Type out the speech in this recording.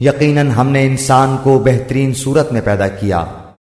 یقیناً ہم نے انسان کو بہترین صورت میں پیدا کیا۔